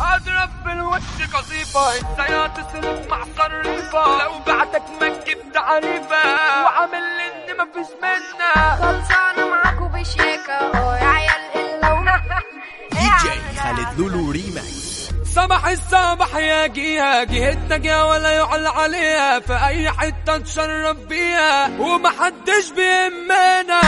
اضرب بالوش قصيفة انت يا تصرف مع صريفة. لو بعتك ما تجيب تعريفة وعامل إن مفيش منا خلصانة معاكوا بشيكة آه يا عيال الا دي جي خالد لولو ريماكس. سمح السامح يا جيها. جهتك يا ولا يعلى عليها. في أي حتة نشرب بيها. ومحدش بيهمنا.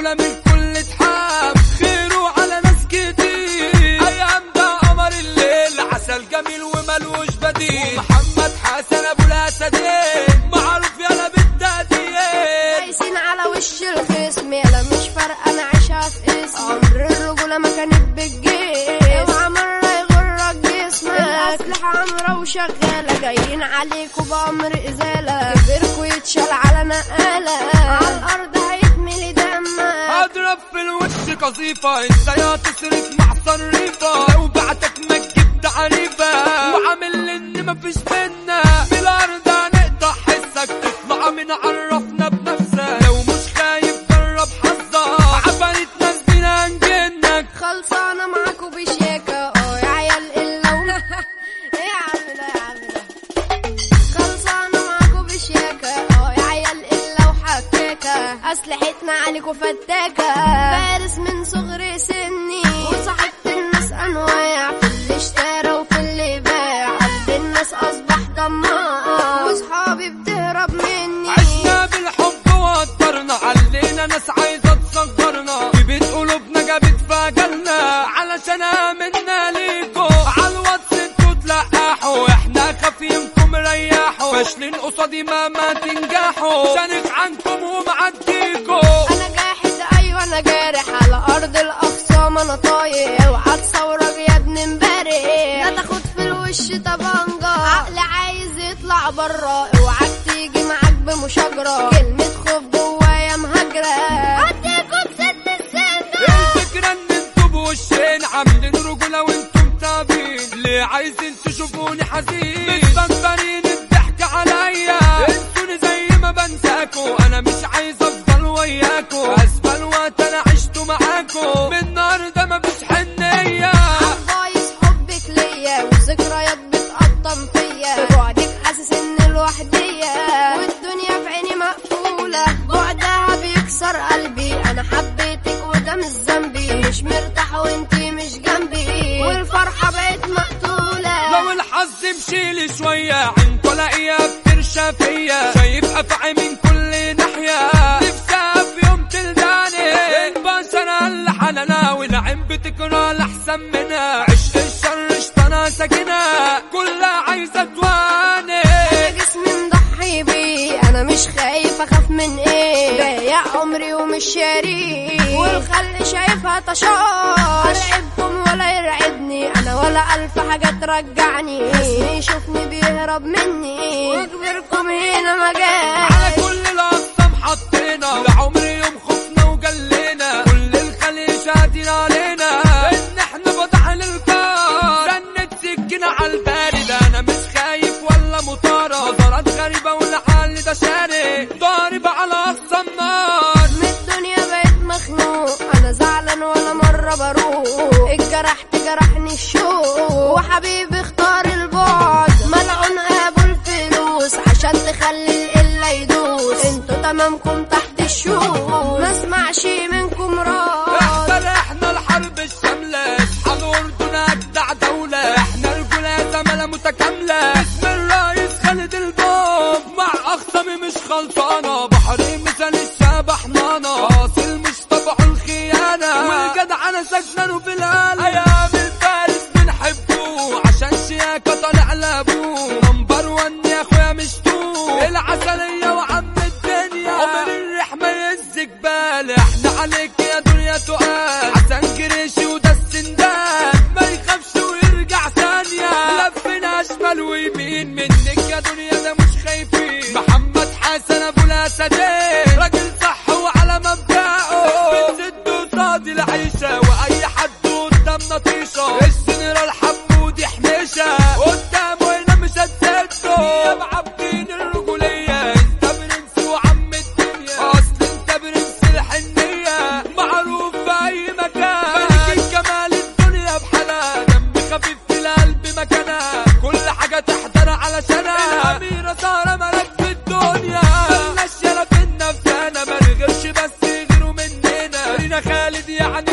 جدع رجولة من كل اتحاب خيره على ناس كتير. أيام ده قمر الليل. عسل جميل وملوش بديل. ومحمد حسن أبو الأسدين. معروف يلا بالتقدير دايسين على وش الخصم يلا مش فارقة أنا عايشة في اسم عمر الرجولة ما كانت بالجيش. اوعى مرة يغرك جسمك. الأسلحة عمرة وشغالة. جايين عليكوا بأمر إزالة. كبركوا يتشال على نقالة على الأرض في الوش قصيفة إنت يا تصرف مع صريفة ما تجيب تعريفة وعامل إن مفيش منا بالارض هنقطع حسك تطلع من عرفنا بنفسك. لو مش خايف جرب حظك. عفاريت ناس نجنك خلصانة معاكوا بشياكة آه يا عيال. إيه يا عم ده يا خلصانة معاكوا بشياكة آه يا عيال إلا وحكاكة أسلحتنا عليكوا فتاكة ناس عايزة تصغرنا. بيت قلوبنا جابت فجلنا علشان آمنا ليكو. عالواتس أنتوا تلقحوا. إحنا خافينكم ريحوا. فاشلين قصادي ما ما تنجحوا. شانق عنكم ومعديكو أنا جاحد أيوه أنا جارح. على أرض الاخصام أنا طايق اوعى تصورك يا ابن امبارح لا تاخد في الوش طبنجة عقلي عايز يطلع برا. اوعاك تيجي معاك بمشاجرة. كلمة خوف مهاجرة هديكوا بست السنة الفكرة إن أنتوا بوشين عاملين رجولة وإنتم تابين. ليه عايزين تشوفوني حزين؟ مش مرتاح وانتي مش جنبي. والفرحة بقت مقتولة. لو الحظ مشيلي شوية عندكوا الاقيها بترشى فيا. شايف افعي من كل ناحية. نفسها في يوم تلداني. البشر اللي حلنا ونعم بتكره الاحسن منها. عشق الشر شطنا ساكنها كلها عايزة تواني. أنا جسمي مضحي بيه. أنا مش خايف أخاف من إيه عمري ومش شاريه والخل شايفها طشاش. ارعبكم ولا يرعبني. أنا ولا ألف حاجة ترجعني. اسمي يشوفني بيهرب مني. وكبركم هنا مجال على كل الأقسام حطينا. لعمر يوم خفنا وجلينا. كل الخليج شاهدين علينا. إن إحنا فتحنا الكار سنة سكينة على البارد أنا مش خايف ولا مطارة نظرات غريبة والحال ده شاري اتجرحت جرحني الشوق وحبيبي اختار البعد. ملعون ابو الفلوس عشان تخلي القله يدوس. أنتوا تمامكم تحت الشوق ما اسمعش منكم شمال ويمين منك يا دنيا ده مش خايفين. محمد حسن أبو الأسدين. يعني